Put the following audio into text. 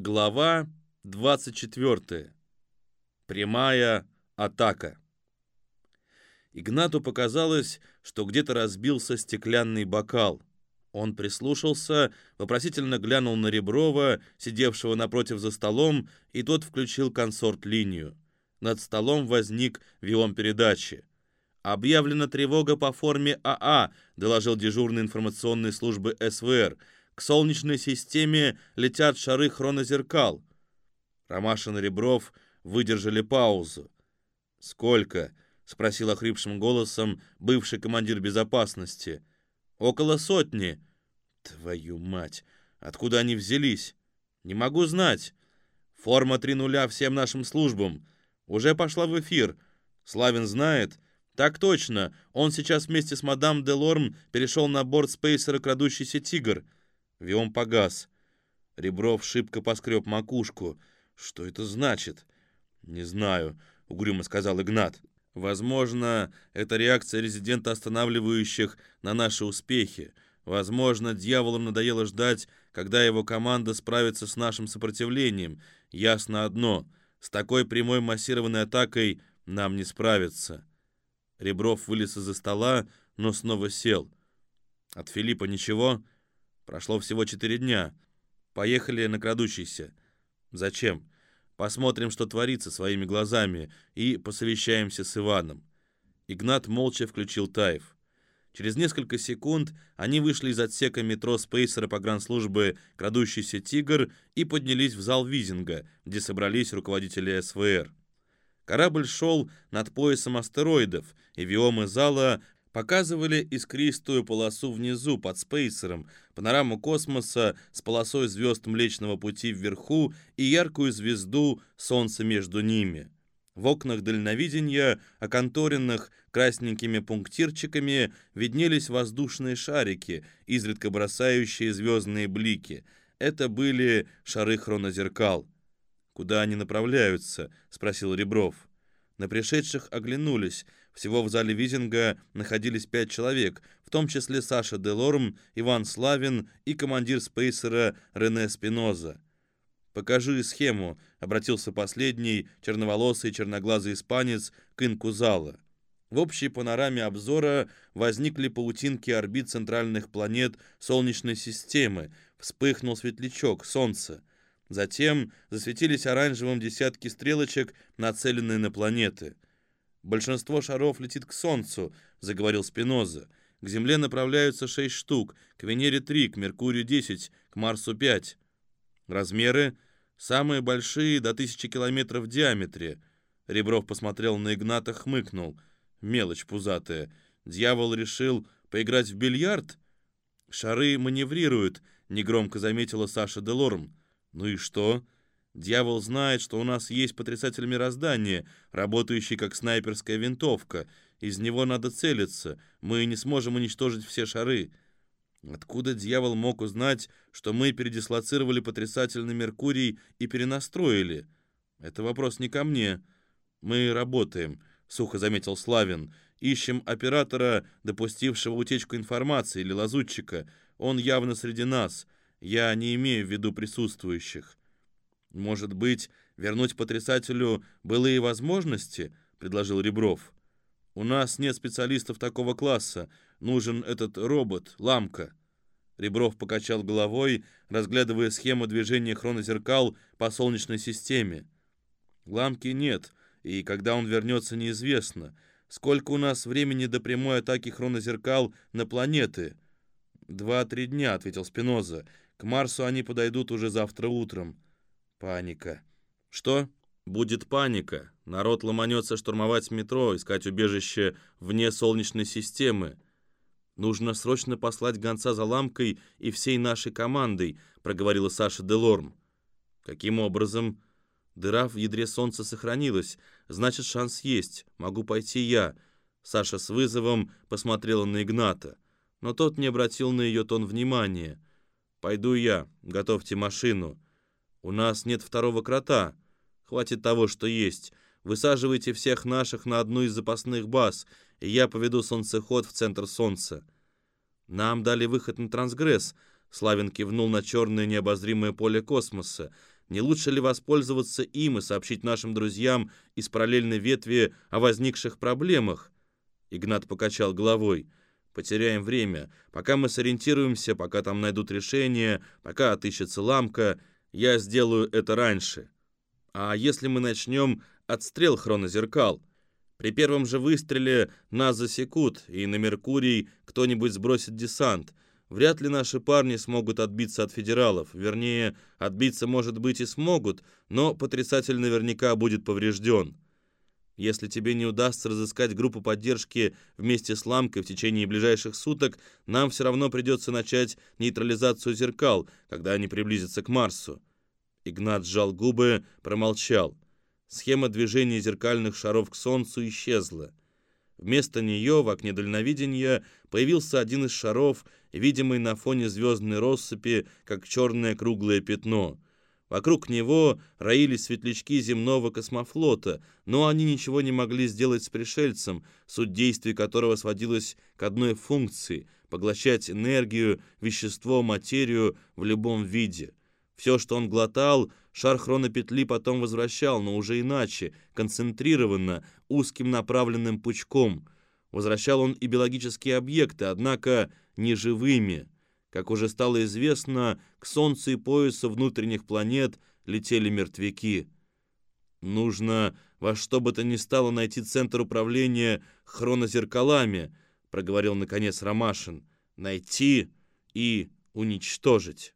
Глава 24. Прямая атака. Игнату показалось, что где-то разбился стеклянный бокал. Он прислушался, вопросительно глянул на Реброва, сидевшего напротив за столом, и тот включил консорт-линию. Над столом возник виом передачи. «Объявлена тревога по форме АА», — доложил дежурный информационной службы СВР — к Солнечной системе летят шары хронозеркал. Ромашин и Ребров выдержали паузу. «Сколько?» — спросил охрипшим голосом бывший командир безопасности. «Около сотни». «Твою мать! Откуда они взялись?» «Не могу знать. Форма три нуля всем нашим службам. Уже пошла в эфир. Славин знает?» «Так точно. Он сейчас вместе с мадам Делорм перешел на борт спейсера «Крадущийся тигр». Виом погас. Ребров шибко поскреб макушку. Что это значит? Не знаю, угрюмо сказал Игнат. Возможно, это реакция резидента останавливающих на наши успехи. Возможно, дьяволу надоело ждать, когда его команда справится с нашим сопротивлением. Ясно одно — с такой прямой массированной атакой нам не справиться. Ребров вылез из-за стола, но снова сел. От Филиппа ничего — Прошло всего четыре дня. Поехали на крадущийся. Зачем? Посмотрим, что творится своими глазами, и посовещаемся с Иваном. Игнат молча включил Таев. Через несколько секунд они вышли из отсека метро Спейсера погранслужбы «Крадущийся тигр» и поднялись в зал Визинга, где собрались руководители СВР. Корабль шел над поясом астероидов, и виомы зала показывали искристую полосу внизу под спейсером, панораму космоса с полосой звезд Млечного Пути вверху и яркую звезду Солнца между ними. В окнах дальновидения, оконторенных красненькими пунктирчиками, виднелись воздушные шарики, изредка бросающие звездные блики. Это были шары хронозеркал. «Куда они направляются?» — спросил Ребров. На пришедших оглянулись — всего в зале Визинга находились пять человек, в том числе Саша Делорм, Иван Славин и командир спейсера Рене Спиноза. «Покажи схему», — обратился последний, черноволосый черноглазый испанец, к инку зала. В общей панораме обзора возникли паутинки орбит центральных планет Солнечной системы, вспыхнул светлячок, Солнце. Затем засветились оранжевым десятки стрелочек, нацеленные на планеты — Большинство шаров летит к Солнцу, заговорил Спиноза. К Земле направляются шесть штук, к Венере три, к Меркурию десять, к Марсу пять. Размеры самые большие до тысячи километров в диаметре. Ребров посмотрел на Игната, хмыкнул. Мелочь пузатая. Дьявол решил поиграть в бильярд? Шары маневрируют, негромко заметила Саша Делорм. Ну и что? Дьявол знает, что у нас есть потрясатель мироздания, работающий как снайперская винтовка. Из него надо целиться. Мы не сможем уничтожить все шары. Откуда дьявол мог узнать, что мы передислоцировали потрясательный Меркурий и перенастроили? Это вопрос не ко мне. Мы работаем, сухо заметил Славин. Ищем оператора, допустившего утечку информации или лазутчика. Он явно среди нас. Я не имею в виду присутствующих. «Может быть, вернуть потрясателю былые возможности?» — предложил Ребров. «У нас нет специалистов такого класса. Нужен этот робот, ламка». Ребров покачал головой, разглядывая схему движения хронозеркал по Солнечной системе. «Ламки нет, и когда он вернется, неизвестно. Сколько у нас времени до прямой атаки хронозеркал на планеты?» «Два-три дня», — ответил Спиноза. «К Марсу они подойдут уже завтра утром». Паника. Что? Будет паника. Народ ломанется штурмовать метро, искать убежище вне Солнечной системы. Нужно срочно послать гонца за ламкой и всей нашей командой, проговорила Саша Делорм. Каким образом? Дыра в ядре Солнца сохранилась. Значит, шанс есть. Могу пойти я. Саша с вызовом посмотрела на Игната. Но тот не обратил на ее тон внимания. «Пойду я. Готовьте машину». У нас нет второго крота. Хватит того, что есть. Высаживайте всех наших на одну из запасных баз, и я поведу солнцеход в центр солнца. Нам дали выход на трансгресс. Славин кивнул на черное необозримое поле космоса. Не лучше ли воспользоваться им и сообщить нашим друзьям из параллельной ветви о возникших проблемах? Игнат покачал головой. Потеряем время. Пока мы сориентируемся, пока там найдут решение, пока отыщется ламка, я сделаю это раньше. А если мы начнем отстрел хронозеркал? При первом же выстреле нас засекут, и на Меркурий кто-нибудь сбросит десант. Вряд ли наши парни смогут отбиться от федералов. Вернее, отбиться, может быть, и смогут, но потрясатель наверняка будет поврежден. Если тебе не удастся разыскать группу поддержки вместе с Ламкой в течение ближайших суток, нам все равно придется начать нейтрализацию зеркал, когда они приблизятся к Марсу». Игнат сжал губы, промолчал. Схема движения зеркальных шаров к Солнцу исчезла. Вместо нее в окне дальновидения появился один из шаров, видимый на фоне звездной россыпи, как черное круглое пятно — Вокруг него роились светлячки земного космофлота, но они ничего не могли сделать с пришельцем, суть действий которого сводилась к одной функции — поглощать энергию, вещество, материю в любом виде. Все, что он глотал, шар хронопетли потом возвращал, но уже иначе, концентрированно, узким направленным пучком. Возвращал он и биологические объекты, однако не живыми — как уже стало известно, к Солнцу и поясу внутренних планет летели мертвяки. «Нужно во что бы то ни стало найти центр управления хронозеркалами», проговорил наконец Ромашин. «Найти и уничтожить».